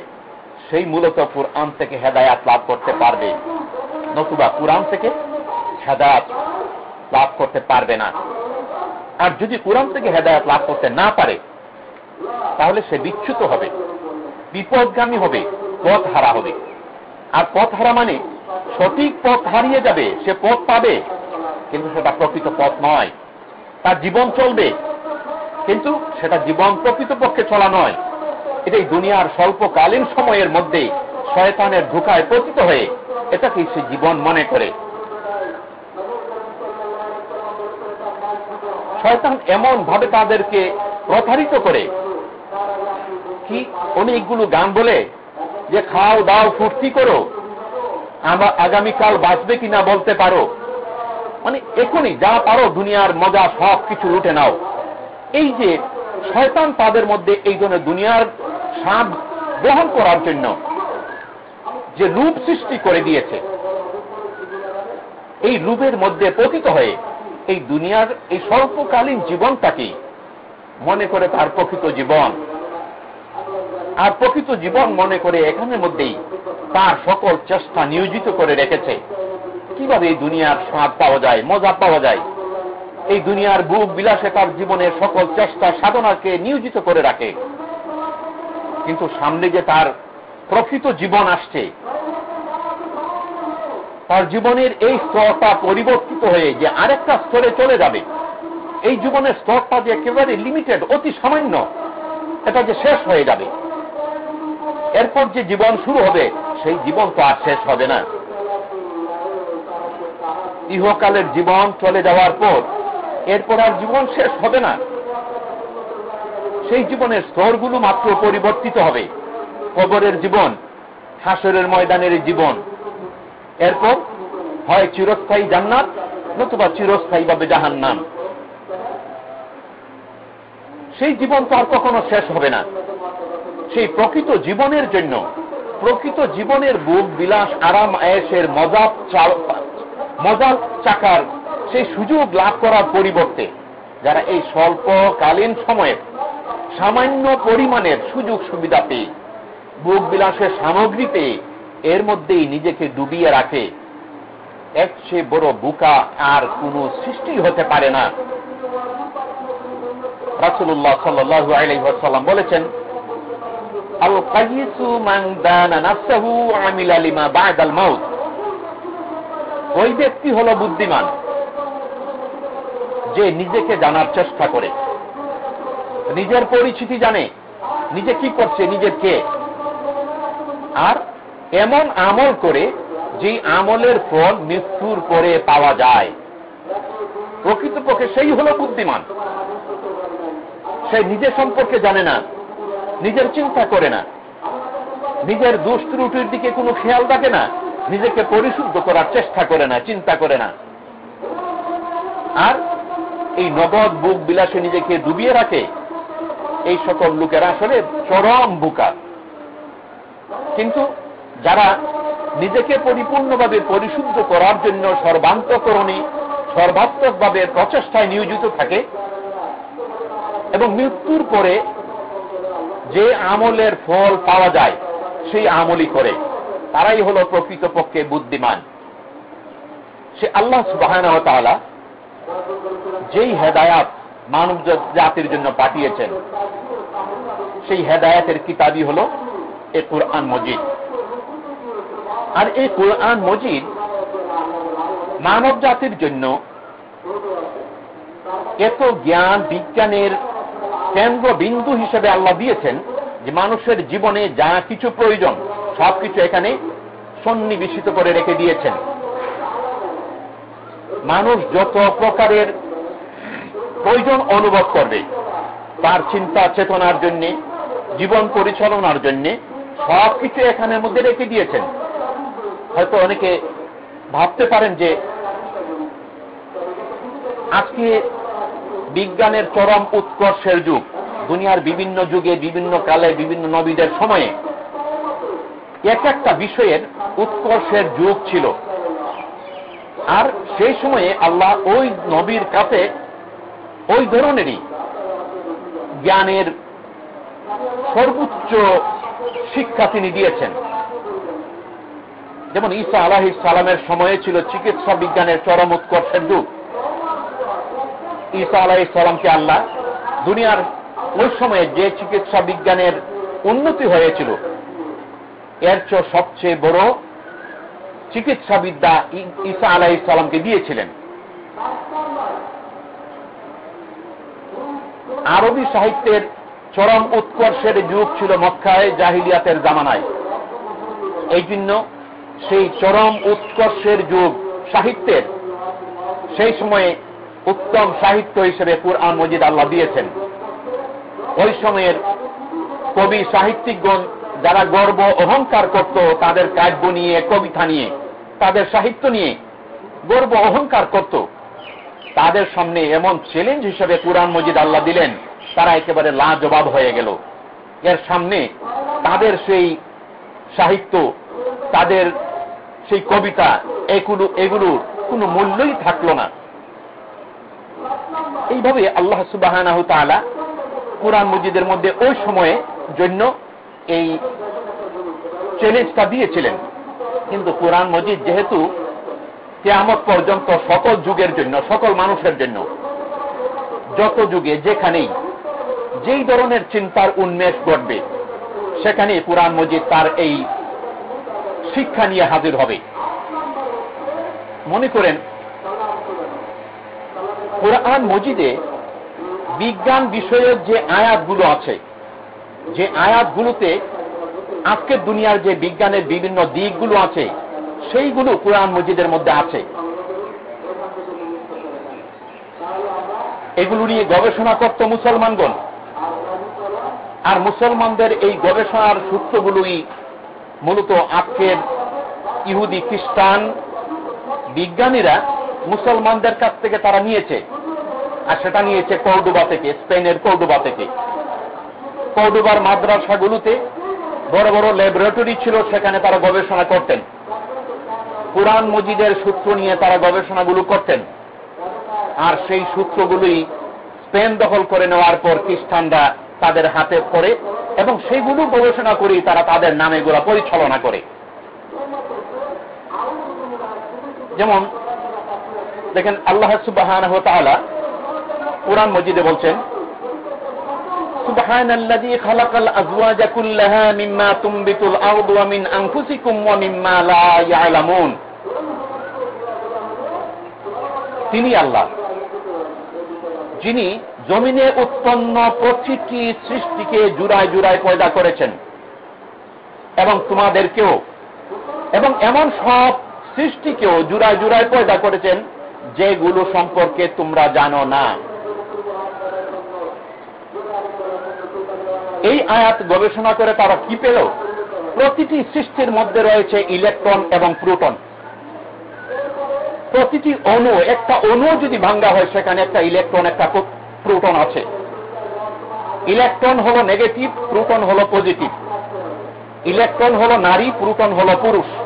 সেই মূলত কোরআন থেকে হেদায়াত লাভ করতে পারবে। নতুবা কোরআন থেকে হেদায়াত লাভ করতে পারবে না। আর যদি কোরআন থেকে হেদায়াত লাভ করতে না পারে, তাহলে সে বিচ্যুত হবে, বিপদগামী হবে পথ হারা হবে। আর পথ হারা মানে সঠিক পথ হারিয়ে যাবে, সে পথ পাবে, কিন্তু সেটা প্রকৃত পথ নয়। তার জীবন চলবে, কিন্তু সেটা জীবন প্রকৃতপক্ষে চলা নয়। এটাই দুনিয়ার স্বল্পকালীন সময়ের মধ্যে শয়তানের ঢুকায় পতিত হয়ে এটাকে সে জীবন মনে করে। শয়তান এমন ভাবে তাদেরকে প্রতারিত করে। কি অনেকগুলো গান বলে যে, খাও, দাও, ফুর্তি করো। আমরা আগামীকাল বাঁচবে কিনা বলতে পারো? মানে এখনই যা পারো দুনিয়ার মজা সব কিছু লুটে নাও। এই যে শয়তান তাদের মধ্যে এই জন্য দুনিয়ার স্বাদ গ্রহণ করার জন্য যে রূপ সৃষ্টি করে দিয়েছে, এই রূপের মধ্যে পতিত হয়ে এই দুনিয়ার এই স্বল্পকালীন জীবনটাকেই মনে করে তার প্রকৃত জীবন। আর প্রকৃত জীবন মনে করে এখানের মধ্যেই তার সকল চেষ্টা নিয়োজিত করে রেখেছে। কীভাবে এই দুনিয়ার স্বাদ পাওয়া যায়, মজা পাওয়া যায়? এই দুনিয়ার বুক বিলাসে তার জীবনের সকল চেষ্টা সাধনাকে নিয়োজিত করে রাখে। কিন্তু সামনে যে তার প্রকৃত জীবন আসছে, তার জীবনের এই স্তরটা পরিবর্তিত হয়ে যে আরেকটা স্তরে চলে যাবে, এই জীবনের স্তরটা যে একেবারে লিমিটেড অতি সামান্য এটা যে শেষ হয়ে যাবে। এরপর যে জীবন শুরু হবে, সেই জীবন তো আর শেষ হবে না। ইহকালের জীবন চলে যাওয়ার পর এরপর আর জীবন শেষ হবে না। সেই জীবনের স্তরগুলো মাত্র পরিবর্তিত হবে। কবরের জীবন, হাসরের ময়দানের জীবন। এরপর হয় চিরস্থায়ী জান্নাত, নতুবা চিরস্থায়ী ভাবে জাহান নাম সেই জীবন তো আর কখনো শেষ হবে না। সেই প্রকৃত জীবনের জন্য, প্রকৃত জীবনের বুক, বিলাস, আরাম, আয়েসের মজা মজার চাকার সেই সুযোগ লাভ করার পরিবর্তে যারা এই স্বল্পকালীন সময়ে সামান্য পরিমাণের সুযোগ সুবিধা পেয়ে, বুক বিলাসের সামগ্রী পেয়ে এর মধ্যেই নিজেকে ডুবিয়ে রাখে এক সে বড় বুকা আর কোন সৃষ্টি হতে পারে না। রাসুল্লাহ সাল্লু আলাইসাল্লাম বলেছেন ওই ব্যক্তি হল বুদ্ধিমান। যে নিজেকে জানার চেষ্টা করে। নিজের পরিচিতি জানে। নিজে কি করছে, নিজের কে? আর এমন আমল করে যে আমলের ফল মৃত্যুর পরে পাওয়া যায়। প্রকৃতপক্ষে সেই হল বুদ্ধিমান। সে নিজের সম্পর্কে জানে না। নিজের চিন্তা করে না। নিজের দোষ ত্রুটির দিকে কোনো খেয়াল রাখে না। নিজেকে পরিশুদ্ধ করার চেষ্টা করে না, চিন্তা করে না। আর এই নগদ বুক বিলাসে নিজেকে ডুবিয়ে রাখে, এই সকল লোকেরা আসলে চরম বুকা। কিন্তু যারা নিজেকে পরিপূর্ণভাবে পরিশুদ্ধ করার জন্য সর্বান্তকরণে, সর্বাত্মকভাবে প্রচেষ্টায় নিয়োজিত থাকে এবং মৃত্যুর পরে যে আমলের ফল পাওয়া যায়, সেই আমলই করে। তারাই হল প্রকৃতপক্ষে বুদ্ধিমান। সে আল্লাহ সুবাহ যেই হেদায়াত মানব জাতির জন্য পাঠিয়েছেন, সেই হেদায়াতের কিতাবই হল এ কোরআন মজিদ। আর এই কোরআন মজিদ মানব জাতির জন্য এত জ্ঞান, বিজ্ঞানের কেন্দ্র বিন্দু হিসেবে আল্লাহ দিয়েছেন যে মানুষের জীবনে যা কিছু প্রয়োজন, সবকিছু এখানে সন্নিবেশিত করে রেখে দিয়েছেন। মানুষ যত প্রকারের প্রয়োজন অনুভব করবে, তার চিন্তা চেতনার জন্য, জীবন পরিচালনার জন্য, সবকিছু এখানের মধ্যে রেখে দিয়েছেন। হয়তো অনেকে ভাবতে পারেন যে আজকে বিজ্ঞানের চরম উৎকর্ষের যুগ। দুনিয়ার বিভিন্ন যুগে, বিভিন্ন কালে, বিভিন্ন নবীদের সময়ে এক একটা বিষয়ের উৎকর্ষের যুগ ছিল। আর সেই সময়ে আল্লাহ ওই নবীর কাছে ওই ধরনেরই জ্ঞানের সর্বোচ্চ শিক্ষা তিনি দিয়েছেন। যেমন ঈসা আলাহ সালামের সময়ে ছিল চিকিৎসা বিজ্ঞানের চরম উৎকর্ষের যুগ। ঈসা আলাহ সালামকে আল্লাহ দুনিয়ার ওই সময়ে যে চিকিৎসা বিজ্ঞানের উন্নতি হয়েছিল, এর চেয়ে সবচেয়ে বড় চিকিৎসা বিদ্যা ঈসা আলাহ সালামকে দিয়েছিলেন। আরবি সাহিত্যের চরম উৎকর্ষের যুগ ছিল মক্কায়, জাহিলিয়াতের জামানায়। এই জন্য সেই চরম উৎকর্ষের যুগ সাহিত্যের সেই সময়ে উত্তম সাহিত্য হিসেবে কুরআন মজিদ আল্লাহ দিয়েছেন। ওই সময়ের কবি সাহিত্যিকগণ যারা গর্ব অহংকার করত, তাদের কাব্য নিয়ে, কবিতা নিয়ে, তাদের সাহিত্য নিয়ে গর্ব অহংকার করত। তাদের সামনে এমন চ্যালেঞ্জ হিসেবে কোরআন মজিদ আল্লাহ দিলেন, তারা একেবারে লাজবাব হয়ে গেল। এর সামনে তাদের সেই সাহিত্য, তাদের সেই কবিতা, এগুলো এগুলো কোনো মূল্যই থাকল না। এইভাবে আল্লাহ সুবাহ কোরআন মজিদের মধ্যে ওই সময়ে জন্য এই চ্যালেঞ্জটা দিয়েছিলেন। কিন্তু কোরআন মজিদ যেহেতু কেয়ামত পর্যন্ত সকল যুগের জন্য, সকল মানুষের জন্য, যত যুগে যেখানেই যেই ধরনের চিন্তার উন্মেষ ঘটবে সেখানে কোরআন মজিদ তার এই শিক্ষা নিয়ে হাজির হবে। মনে করেন কোরআন মজিদে বিজ্ঞান বিষয়ক যে আয়াতগুলো আছে, যে আয়াতগুলোতে আজকের দুনিয়ার যে বিজ্ঞানের বিভিন্ন দিকগুলো আছে, সেইগুলো কোরআন মজিদের মধ্যে আছে। এগুলো নিয়ে গবেষণা করত মুসলমানগণ। আর মুসলমানদের এই গবেষণার সূত্রগুলোই মূলত আজকের ইহুদি খ্রিস্টান বিজ্ঞানীরা মুসলমানদের কাছ থেকে তারা নিয়েছে। আর সেটা নিয়েছে কৌডুবা থেকে, স্পেনের কৌডুবা থেকে। কৌডুবার মাদ্রাসাগুলোতে বড় বড় ল্যাবরেটরি ছিল, সেখানে তারা গবেষণা করতেন। কোরআন মজিদের সূত্র নিয়ে তারা গবেষণাগুলো করতেন। আর সেই সূত্রগুলোই স্পেন দখল করে নেওয়ার পর খ্রিস্টানরা তাদের হাতে পড়ে এবং সেইগুলো গবেষণা করেই তারা তাদের নামে গুলা পরিচালনা করে। যেমন দেখেন আল্লাহ সুবাহ কোরআন মজিদে বলছেন سبحان الذي خلق الأزواج كلها مما تنبت الأرض ومن أنفسكم ومما لا يعلمون তিনি আল্লাহ যিনি জমিনে উৎপন্ন প্রতিটি সৃষ্টিকে জুড়ায় জুড়ায় পয়দা করেছেন এবং তোমাদেরকেও এবং এমন সব সৃষ্টিকেও জুড়ায় জুড়ায় পয়দা করেছেন যেগুলো সম্পর্কে তোমরা জানো না। এই আয়াত গবেষণা করে তারা কি পেল? প্রতিটি সৃষ্টির মধ্যে রয়েছে ইলেকট্রন এবং প্রোটন। প্রতিটি অণু, একটা অণু যদি ভাঙ্গা হয়, সেখানে একটা ইলেকট্রন, একটা প্রোটন আছে। ইলেকট্রন হলো নেগেটিভ, প্রোটন হলো পজিটিভ। ইলেকট্রন হলো নারী, প্রোটন হলো পুরুষ।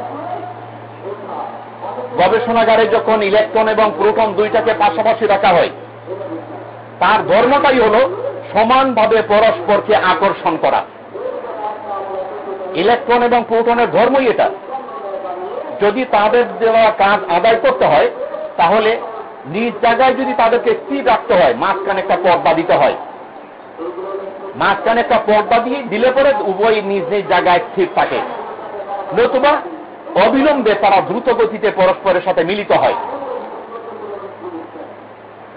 গবেষণাগারে যখন ইলেকট্রন এবং প্রোটন দুইটাকে পাশাপাশি রাখা হয়, তার ধর্মটাই হল সমানভাবে পরস্পরকে আকর্ষণ করা। ইলেকট্রন এবং প্রোটনের ধর্মই এটা। যদি তাদের দেওয়া কাজ আদায় করতে হয়, তাহলে নিজ জায়গায় যদি তাদেরকে স্থির রাখতে হয়, মাঝখানে একটা পর্দা দিতে হয়। মাঝখানে একটা পর্দা দিয়ে, দিলে পরে উভয় নিজ নিজ জায়গায় স্থির থাকে। নতুবা অবিলম্বে তারা দ্রুত গতিতে পরস্পরের সাথে মিলিত হয়।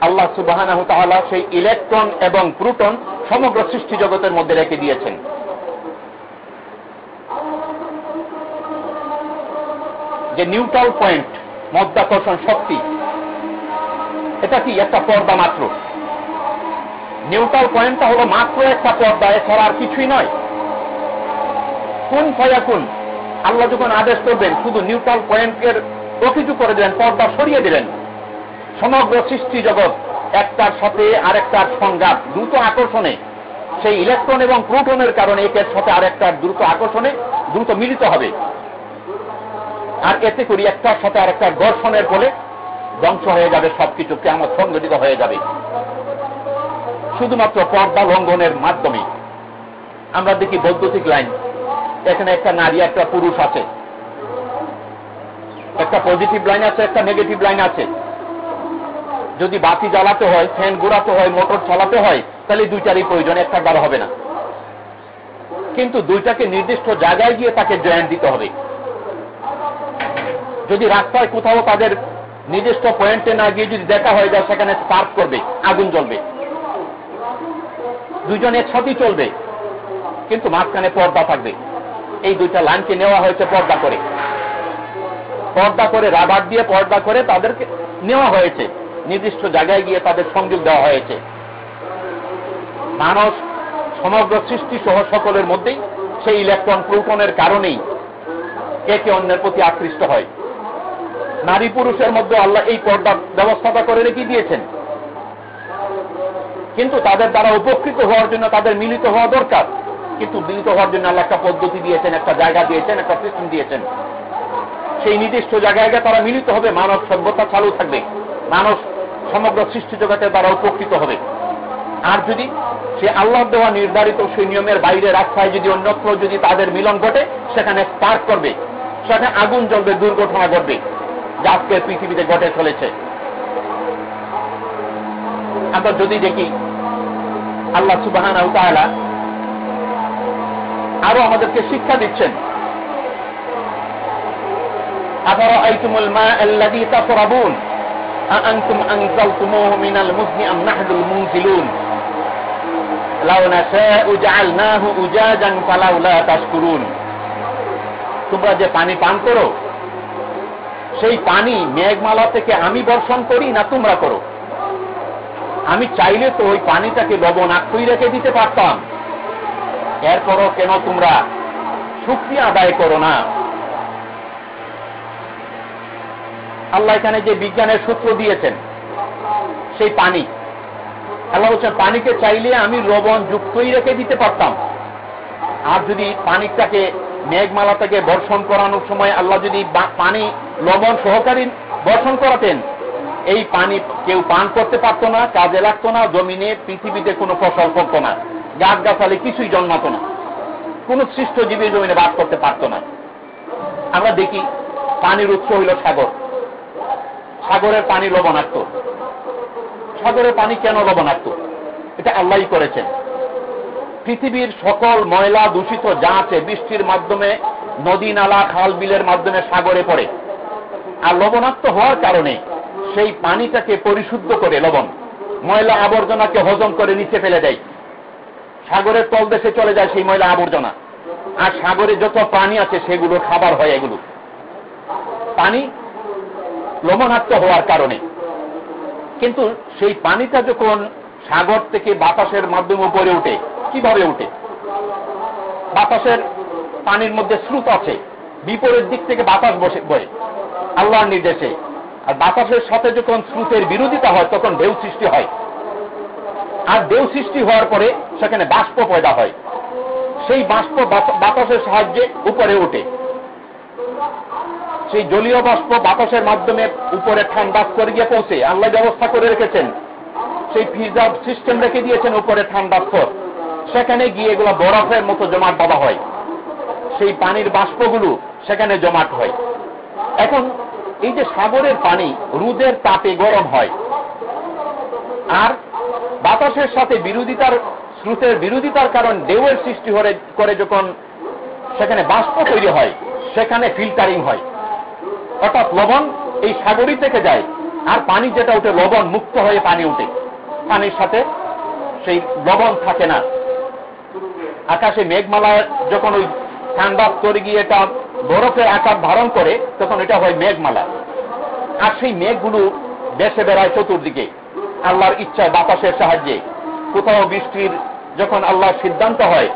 আল্লাহ সুবাহ সেই ইলেকট্রন এবং প্রোটন সমগ্র সৃষ্টি জগতের মধ্যে রেখে দিয়েছেন। যে নিউট্রাল পয়েন্ট, মধ্যাকর্ষণ শক্তি, এটা কি একটা পর্দা মাত্র? নিউট্রাল পয়েন্টটা হলো মাত্র একটা পর্দা, এছাড়া আর কিছুই নয়। কোন ফয়াকুন আল্লাহ যখন আদেশ করবেন, শুধু নিউট্রাল পয়েন্টের প্রকৃতি করে দিলেন, পর্দা সরিয়ে দিলেন। সমগ্র সৃষ্টি জগৎ একটার সাথে আরেকটার সংঘাত, দ্রুত আকর্ষণে। সেই ইলেকট্রন এবং প্রোটনের কারণে একের সাথে আরেকটার দ্রুত আকর্ষণে দ্রুত মিলিত হবে। আর এতে করি একটার সাথে আরেকটার ঘর্ষণের ফলে ধ্বংস হয়ে যাবে সবকিছু কেমন সংগঠিত হয়ে যাবে। শুধুমাত্র পর্দা লঙ্ঘনের মাধ্যমে। আমরা দেখি বৈদ্যুতিক লাইন। এখানে একটা নারী, একটা পুরুষ আছে। একটা পজিটিভ লাইন আছে, একটা নেগেটিভ লাইন আছে। যদি বাতি জ্বালাতে হয়, ফ্যান ঘোরাতে হয়, মোটর চালাতে হয়, তাহলে দুইটারই প্রয়োজন, একটা দ্বারা হবে না। কিন্তু দুইটাকে নির্দিষ্ট জায়গায় গিয়ে তাকে জয়েন্ট দিতে হবে। যদি রাস্তায় কোথাও তাদের নির্দিষ্ট পয়েন্টে না গিয়ে যদি দেখা হয়ে যায়, সেখানে স্পার্ক করবে, আগুন জ্বলবে। দুইজন একসাথেই চলবে, কিন্তু মাঝখানে পর্দা থাকবে। এই দুইটা লাইনকে নেওয়া হয়েছে পর্দা করে। পর্দা করে রাবার দিয়ে পর্দা করে তাদেরকে নেওয়া হয়েছে। নির্দিষ্ট জায়গায় গিয়ে তাদের সংযোগ দেওয়া হয়েছে। মানুষ সমগ্র সৃষ্টি সহ সকলের মধ্যেই সেই ইলেকট্রন প্রোটনের কারণেই একে অন্যের প্রতি আকৃষ্ট হয়। নারী পুরুষের মধ্যে আল্লাহ এই পর্দার ব্যবস্থাটা করে রেখে দিয়েছেন। কিন্তু তাদের দ্বারা উপকৃত হওয়ার জন্য তাদের মিলিত হওয়া দরকার। কিন্তু মিলিত হওয়ার জন্য আল্লাহ একটা পদ্ধতি দিয়েছেন, একটা জায়গা দিয়েছেন, একটা সিস্টেম দিয়েছেন। সেই নির্দিষ্ট জায়গায় গিয়ে তারা মিলিত হবে, মানব সভ্যতা চালু থাকবে। মানুষ সমগ্র সৃষ্টি জগতের দ্বারা উপকৃত হবে। আর যদি সে আল্লাহ দেওয়া নির্ধারিত সেই নিয়মের বাইরে রাস্তায় যদি অন্যত্র যদি তাদের মিলন ঘটে, সেখানে স্পার্ক করবে। সেখানে আগুন জ্বলবে, দুর্ঘটনা ঘটবে, যা আজকে পৃথিবীতে ঘটে চলেছে। আমরা যদি দেখি, আল্লাহ সুবাহ আরো আমাদেরকে শিক্ষা দিচ্ছেন أفرأيتم الماء الذي تشربون أأنتم أنزلتموه من المزن أم نحن المنزلون لو نشاء جعلناه أجاجا فلولا تشكرون তোমরা যে পানি পান করো সেই পানি মেঘমালা থেকে আমি বর্ষণ করি না তোমরা করো আমি চাইলে তো ওই পানিটাকে লবণাক্তই রেখে দিতে পারতাম এরপরও কেন তোমরা শক্তি আদায় করো না? আল্লাহ এখানে যে বিজ্ঞানের সূত্র দিয়েছেন, সেই পানি। আল্লাহ বলছেন, পানিকে চাইলে আমি লবণ যুক্তই রেখে দিতে পারতাম। আর যদি পানিটাকে, মেঘমালা থেকে বর্ষণ করানোর সময় আল্লাহ যদি পানি লবণ সহকারী বর্ষণ করাতেন, এই পানি কেউ পান করতে পারতো না, কাজে লাগতো না, জমিনে, পৃথিবীতে কোনো ফসল করতো না। গাছ গাছালে কিছুই জন্মাতো না। কোন সৃষ্ট জীবী জমিনে বাস করতে পারতো না। আমরা দেখি পানির উৎস হইল সাগর। সাগরের পানি লবণাক্ত। সাগরের পানি কেন লবণাক্ত? এটা আল্লাহই করেছেন। পৃথিবীর সকল ময়লা দূষিত যা আছে বৃষ্টির মাধ্যমে, নদী, নালা, খাল বিলের মাধ্যমে সাগরে পড়ে। আর লবণাক্ত হওয়ার কারণে সেই পানিটাকে পরিশুদ্ধ করে লবণ, ময়লা আবর্জনাকে হজম করে নিচে ফেলে দেয়। সাগরের তলদেশে চলে যায় সেই ময়লা আবর্জনা। আর সাগরে যত পানি আছে, সেগুলো খাবার হয় এগুলো। পানি লবণাক্ত হওয়ার কারণে। কিন্তু সেই পানিটা যখন সাগর থেকে বাতাসের মাধ্যমে উপরে উঠে, কীভাবে উঠে? বাতাসের পানির মধ্যে স্রোত আছে। বিপরীত দিক থেকে বাতাস বসে, বয়ে। আল্লাহর নির্দেশে। আর বাতাসের সাথে যখন স্রোতের বিরোধিতা হয়, তখন ঢেউ সৃষ্টি হয়। আর ঢেউ সৃষ্টি হওয়ার পরে সেখানে বাষ্প পয়দা হয়। সেই বাষ্প বাতাসের সাহায্যে উপরে ওঠে। সেই জলীয় বাষ্প বাতাসের মাধ্যমে উপরে ঠান্ডা করে গিয়ে পৌঁছে। আল্লাহ ব্যবস্থা করে রেখেছেন। সেই ফ্রিজার সিস্টেম রেখে দিয়েছেন উপরে ঠান্ডা স্তর সেখানে গিয়ে এগুলো বরফের মতো জমাট বাঁধা হয়। সেই পানির বাষ্পগুলো সেখানে জমাট হয়। এখন এই যে সাগরের পানি, রুদের তাপে গরম হয়। আর বাতাসের সাথে বিরোধিতার, স্রোতের বিরোধিতার কারণ ঢেউয়ের সৃষ্টি করে যখন সেখানে বাষ্প তৈরি হয়, সেখানে ফিল্টারিং হয়। অর্থাৎ লবণ এই সাগরই থেকে যায়, আর পানি যেটা উঠে লবণ, মুক্ত হয়ে পানি উঠে পানির সাথে সেই লবণ থাকে না। আকাশে মেঘমালা যখন ওই ঠান্ডা স্তরে গিয়ে এটা বরফের আকার ধারণ করে, তখন এটা হয় মেঘমালা। আর সেই মেঘগুলো দেশে বেড়ায় চতুর্দিকে। আল্লাহর ইচ্ছায় বাতাসের সাহায্যে। কোথাও বৃষ্টির যখন আল্লাহর সিদ্ধান্ত হয়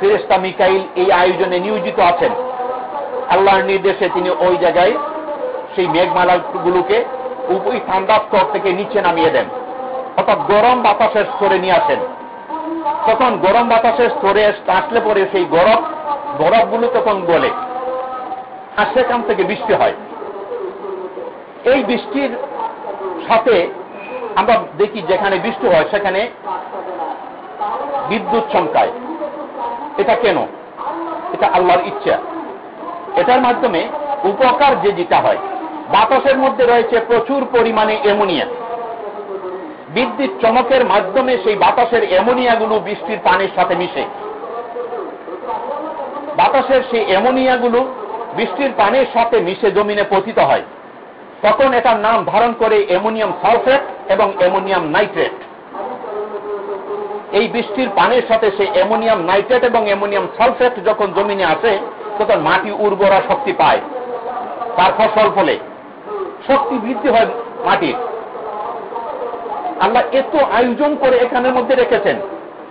ফিরেস্তা মিকাইল এই আয়োজনে নিয়োজিত আছেন। আল্লাহর নির্দেশে তিনি ওই জায়গায় সেই মেঘমালাগুলোকে ওই ঠান্ডা স্তর থেকে নিচে নামিয়ে দেন। অর্থাৎ গরম বাতাসের স্তরে নিয়ে আসেন। তখন গরম বাতাসের স্তরে আসলে পরে সেই গরম বরফগুলো তখন বলে আর সেখান থেকে বৃষ্টি হয়। এই বৃষ্টির সাথে আমরা দেখি যেখানে বৃষ্টি হয়, সেখানে বিদ্যুৎ চমকায়। এটা কেন? এটা আল্লাহর ইচ্ছা। এটার মাধ্যমে উপকার যে যেটা হয়, বাতাসের মধ্যে রয়েছে প্রচুর পরিমাণে অ্যামোনিয়া। বিদ্যুৎ চমকের মাধ্যমে সেই বাতাসের অ্যামোনিয়াগুলো বৃষ্টির পানির সাথে মিশে। বাতাসের সেই অ্যামোনিয়াগুলো বৃষ্টির পানির সাথে মিশে জমিনে পতিত হয়। তখন এটার নাম ধারণ করে অ্যামোনিয়াম সালফেট এবং অ্যামোনিয়াম নাইট্রেট। এই বৃষ্টির পানির সাথে সেই অ্যামোনিয়াম নাইট্রেট এবং অ্যামোনিয়াম সালফেট যখন জমিনে আসে, তখন মাটি উর্বরা শক্তি পায়। তার ফসল ফলে। শক্তি বৃদ্ধি হয় মাটির। আল্লাহ এত আয়োজন করে এখানের মধ্যে রেখেছেন।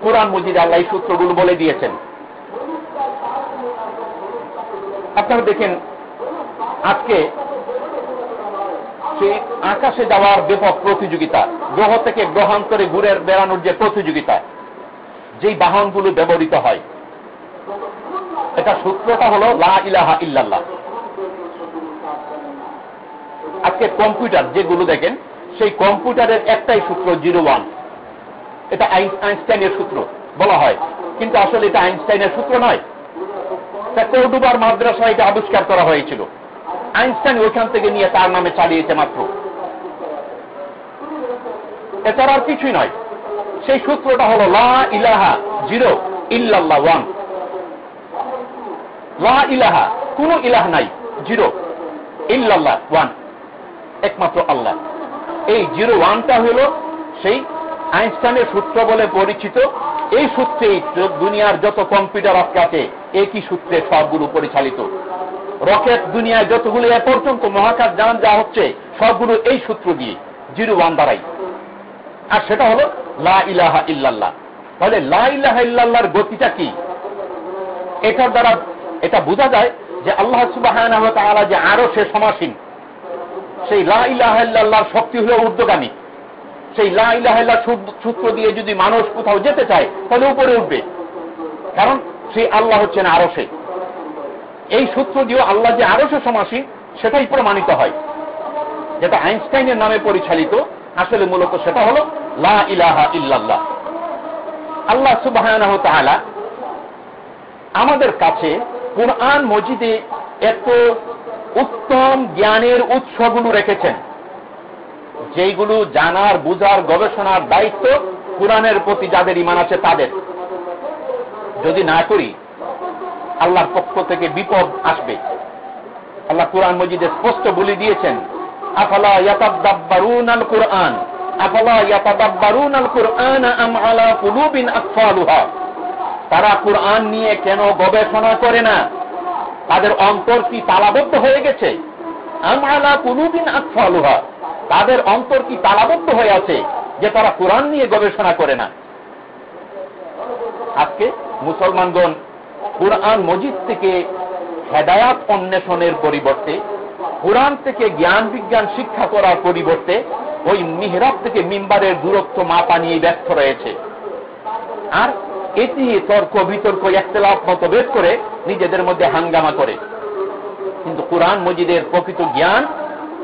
কোরআন মজিদ আল্লাহ এই সূত্রগুলো বলে দিয়েছেন। আপনারা দেখেন, আজকে সেই আকাশে যাওয়ার ব্যাপক প্রতিযোগিতা, গ্রহ থেকে গ্রহান্তরে ঘুরে বেড়ানোর যে প্রতিযোগিতা, যেই বাহনগুলো ব্যবহৃত হয়। এটা সূত্রটা হলো লা ইলাহা ইল্লাল্লাহ। আজকে কম্পিউটার যেগুলো দেখেন, সেই কম্পিউটারের একটাই সূত্র জিরো ওয়ান। এটা আইনস্টাইনের সূত্র বলা হয়। কিন্তু আসলে এটা আইনস্টাইনের সূত্র নয়। কৌডুবার মাদ্রাসা এটা আবিষ্কার করা হয়েছিল। আইনস্টাইন ওইখান থেকে নিয়ে তার নামে চালিয়েছে মাত্র। এছাড়া আর কিছুই নয়। সেই সূত্রটা হলো, লা ইলাহা জিরো ইল্লাল্লাহ ওয়ান। লা ইলাহা, কোন ইলাহ নাই, জিরো ইল্লাল্লাহ ওয়ান। একমাত্র আল্লাহ। এই জিরো ওয়ানটা হল সেই আইনস্টাইনের সূত্র বলে পরিচিত। এই সূত্রেই দুনিয়ার যত কম্পিউটার আজকে আছে, একই সূত্রে সবগুলো পরিচালিত। রকেট দুনিয়ায় যতগুলো এ পর্যন্ত মহাকাশ যান, যা হচ্ছে সবগুলো এই সূত্র দিয়ে জিরো ওয়ান দ্বারাই আর সেটা হলো লা ইলাহা ইল্লাল্লাহ। তাহলে লা ইলাহা ইল্লাল্লাহর গতিটা কি? এটার দ্বারা এটা বোঝা যায় যে আল্লাহ সুবাহ যে আরও সে সমাসীন। সেই লা ইলাহা ইল্লাল্লাহর শক্তি হলো ঊর্ধ্বগামী। সেই লা ইলাহা ইল্লাহ সূত্র দিয়ে যদি মানুষ কোথাও যেতে চায়, তাহলে উপরে উঠবে। কারণ সেই আল্লাহ হচ্ছেন আরও সে। এই সূত্র দিয়েও আল্লাহ যে আরও সমাসীন সেটাই প্রমাণিত হয়। যেটা আইনস্টাইনের নামে পরিচালিত, আসলে মূলত সেটা হলো, লা ইলাহা ইল্লাল্লাহ। আল্লাহ সুবাহ আমাদের কাছে কোরআন মজিদে এত উত্তম জ্ঞানের উৎসগুলো রেখেছেন, যেইগুলো জানার, বুঝার, গবেষণার দায়িত্ব কোরআনের প্রতি যাদের ইমান আছে তাদের। যদি না করি আল্লাহর পক্ষ থেকে বিপদ আসবে। আল্লাহ কোরআন মজিদে স্পষ্ট বলে দিয়েছেন তারা কোরআন নিয়ে কেন গবেষণা করে না? তাদের অন্তর কি তালাবদ্ধ হয়ে গেছে? আম আলা আকফালুহা তাদের অন্তর কি তালাবদ্ধ হয়ে আছে যে তারা কোরআন নিয়ে গবেষণা করে না? আজকে মুসলমানগণ কোরআন মজিদ থেকে হেদায়াত অন্বেষণের পরিবর্তে, কোরআন থেকে জ্ঞান বিজ্ঞান শিক্ষা করার পরিবর্তে, ওই মিহরাব থেকে মিম্বারের দূরত্ব মাপা নিয়ে ব্যস্ত রয়েছে। আর এটি তর্ক বিতর্ক, একতলাফ মতভেদ করে নিজেদের মধ্যে হাঙ্গামা করে। কিন্তু কোরআন মজিদের প্রকৃত জ্ঞান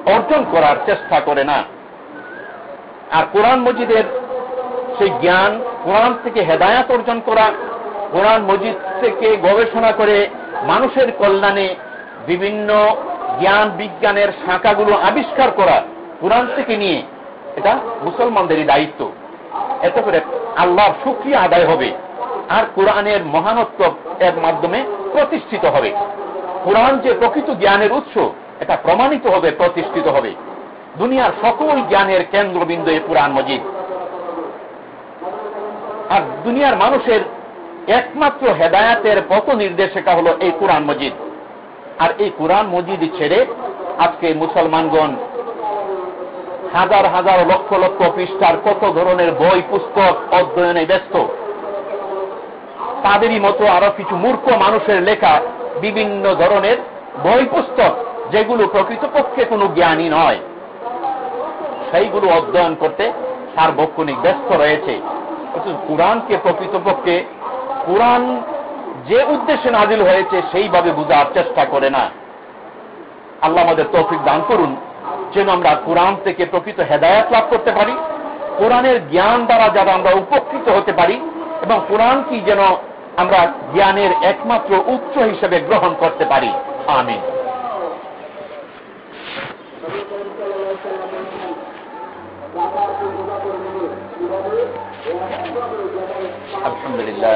অর্জন করার চেষ্টা করে না। আর কোরআন মজিদের সেই জ্ঞান, কোরআন থেকে হেদায়াত অর্জন করা কোরআন মজিদ থেকে গবেষণা করে মানুষের কল্যাণে বিভিন্ন জ্ঞান বিজ্ঞানের শাখাগুলো আবিষ্কার করা কোরআন থেকে নিয়ে এটা মুসলমানদেরই দায়িত্ব। এতে করে আল্লাহর সুক্রিয়া আদায় হবে আর কোরআনের মহানত্ব এর মাধ্যমে প্রতিষ্ঠিত হবে। কোরআন যে প্রকৃত জ্ঞানের উৎস, এটা প্রমাণিত হবে, প্রতিষ্ঠিত হবে। দুনিয়ার সকল জ্ঞানের কেন্দ্রবিন্দু এই কোরআন মজিদ। আর দুনিয়ার মানুষের একমাত্র হেদায়াতের পথ নির্দেশিকা হলো এই কোরআন মজিদ। আর এই কোরআন মজিদ ছেড়ে আজকে মুসলমানগণ হাজার হাজার লক্ষ লক্ষ পৃষ্ঠার কত ধরনের বই, পুস্তক অধ্যয়নে ব্যস্ত। তাদেরই মতো আরও কিছু মূর্খ মানুষের লেখা বিভিন্ন ধরনের বই, পুস্তক, যেগুলো প্রকৃতপক্ষে কোনো জ্ঞানী নয়। সেইগুলো অধ্যয়ন করতে সার্বক্ষণিক ব্যস্ত রয়েছে। কোরআনকে প্রকৃতপক্ষে কোরআন যে উদ্দেশ্যে নাজিল হয়েছে, সেইভাবে বোঝার চেষ্টা করে না। আল্লাহ আমাদের তৌফিক দান করুন, যেন আমরা কোরআন থেকে প্রকৃত হেদায়ত লাভ করতে পারি, কোরআনের জ্ঞান দ্বারা যারা আমরা উপকৃত হতে পারি, এবং কোরআন কি যেন আমরা জ্ঞানের একমাত্র উচ্চ হিসেবে গ্রহণ করতে পারি। আমি আলহামদুলিল্লাহ।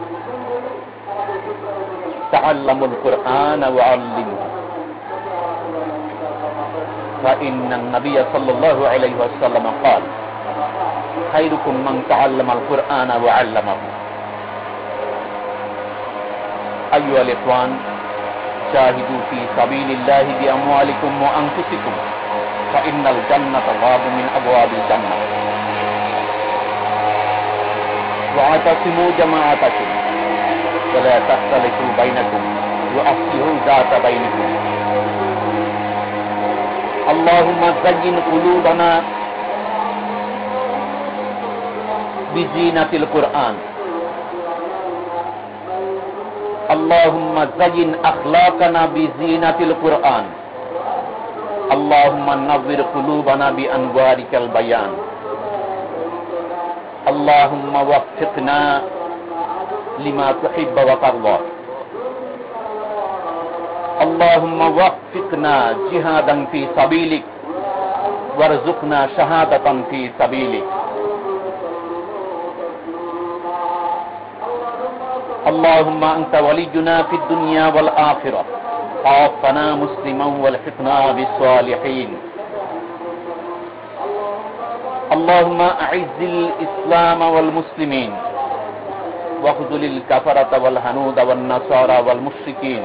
تعلموا القرآن وعلموه فإن النبي صلى الله عليه وسلم قال خيركم من تعلم القرآن وعلمه. أيها الإخوان جاهدوا في سبيل الله بأموالكم وأنفسكم فإن الجنة باب من أبواب الجنة. واعتصموا جماعتكم. ولا تختلفوا بينكم وأصلحوا ذات بينكم. اللهم زين قلوبنا بزينة القرآن. اللهم زين أخلاقنا بزينة القرآن. اللهم نور قلوبنا بأنوارك البيان. اللهم وفقنا لما تحب وترضى. اللهم وفقنا جهادا في سبيلك وارزقنا شهادة في سبيلك. اللهم أنت ولينا في الدنيا والآخرة. توفنا مسلما والحقنا بالصالحين. اللهم أعز الإسلام والمسلمين. واخذل الكفرة والهنود والنصارى والمشركين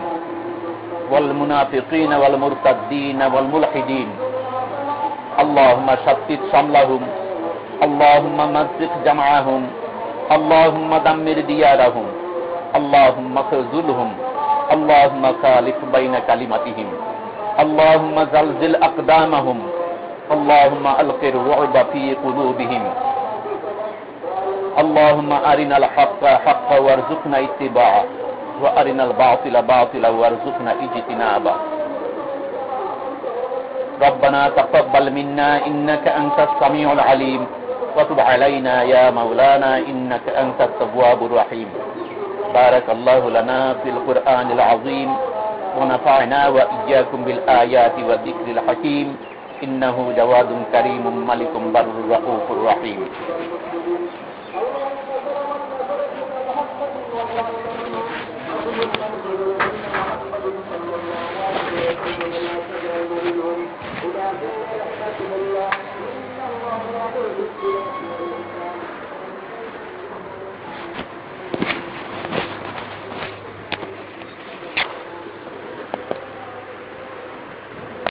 والمنافقين والمرتدين والملحدين اللهم شتت شملهم اللهم مزق جمعهم اللهم دمر ديارهم اللهم خذلهم اللهم خالف بين كلمتهم اللهم زلزل أقدامهم اللهم ألق الرعب في قلوبهم اللهم أرنا الحق حقا وارزقنا اتباعه وأرنا الباطل باطلا وارزقنا اجتنابه. ربنا تقبل منا إنك أنت السميع العليم وتب علينا يا مولانا إنك أنت التواب الرحيم. بارك الله لنا في القرآن العظيم ونفعنا وإياكم بالآيات والذكر الحكيم إنه جواد كريم ملك بر رؤوف رحيم